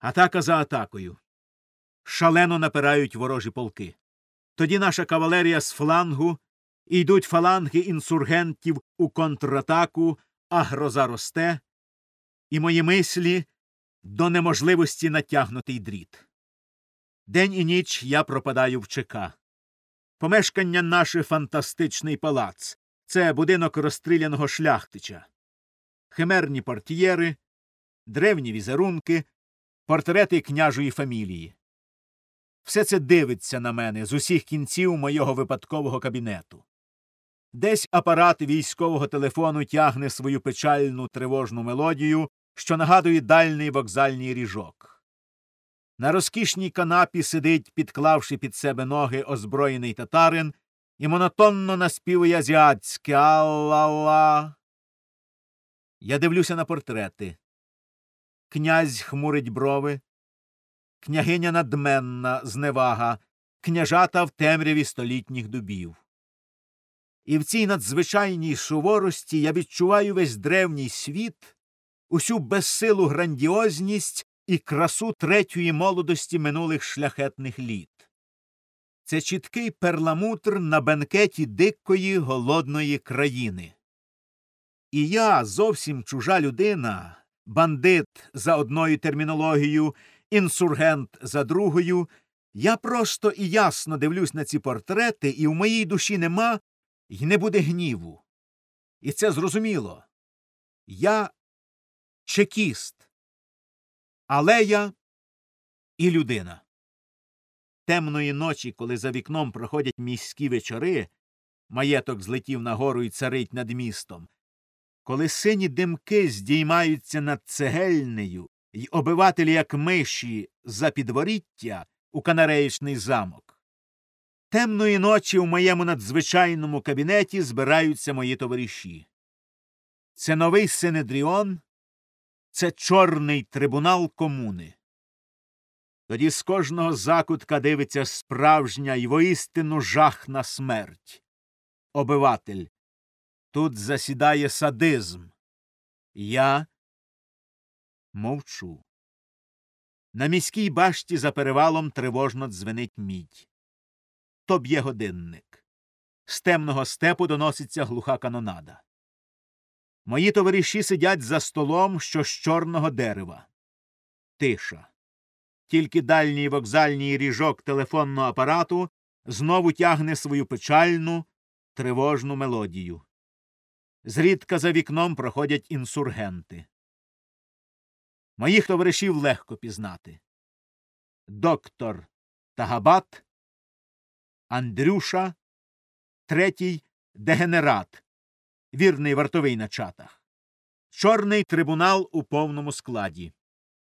Атака за атакою. Шалено напирають ворожі полки. Тоді наша кавалерія з флангу і йдуть фаланги інсургентів у контратаку, а гроза росте, і мої мислі до неможливості натягнутий дріт. День і ніч я пропадаю в ЧК. Помешкання наше фантастичний палац. Це будинок розстріляного шляхтича, химерні портьєри, древні візерунки, портрети княжої фамілії. Все це дивиться на мене з усіх кінців мого випадкового кабінету. Десь апарат військового телефону тягне свою печальну тривожну мелодію, що нагадує дальний вокзальний ріжок. На розкішній канапі сидить, підклавши під себе ноги озброєний татарин, і монотонно наспівує азіатське «Алла-ла». Я дивлюся на портрети. Князь хмурить брови, княгиня надменна, зневага, княжата в темряві столітніх дубів. І в цій надзвичайній суворості я відчуваю весь древній світ, усю безсилу грандіозність і красу третьої молодості минулих шляхетних літ. Це чіткий перламутр на бенкеті дикої голодної країни. І я зовсім чужа людина, бандит за одною термінологією, інсургент за другою. Я просто і ясно дивлюсь на ці портрети, і в моїй душі нема й не буде гніву. І це зрозуміло. Я чекіст, але я і людина. Темної ночі, коли за вікном проходять міські вечори, маєток злетів нагору і царить над містом, коли сині димки здіймаються над цегельнею, й обивателі, як миші, за підворіття у канареїчний замок. Темної ночі в моєму надзвичайному кабінеті збираються мої товариші. Це новий Синедріон, це чорний трибунал комуни. Тоді з кожного закутка дивиться справжня й воістину жахна смерть. Обиватель. Тут засідає садизм. Я мовчу. На міській башті за перевалом тривожно дзвенить мідь. То б'є годинник. З темного степу доноситься глуха канонада. Мої товариші сидять за столом, що з чорного дерева. Тиша. Тільки дальній вокзальний ріжок телефонного апарату знову тягне свою печальну, тривожну мелодію. Зрідка за вікном проходять інсургенти. Моїх товаришів легко пізнати. Доктор Тагабат, Андрюша, третій дегенерат, вірний вартовий на чатах, чорний трибунал у повному складі.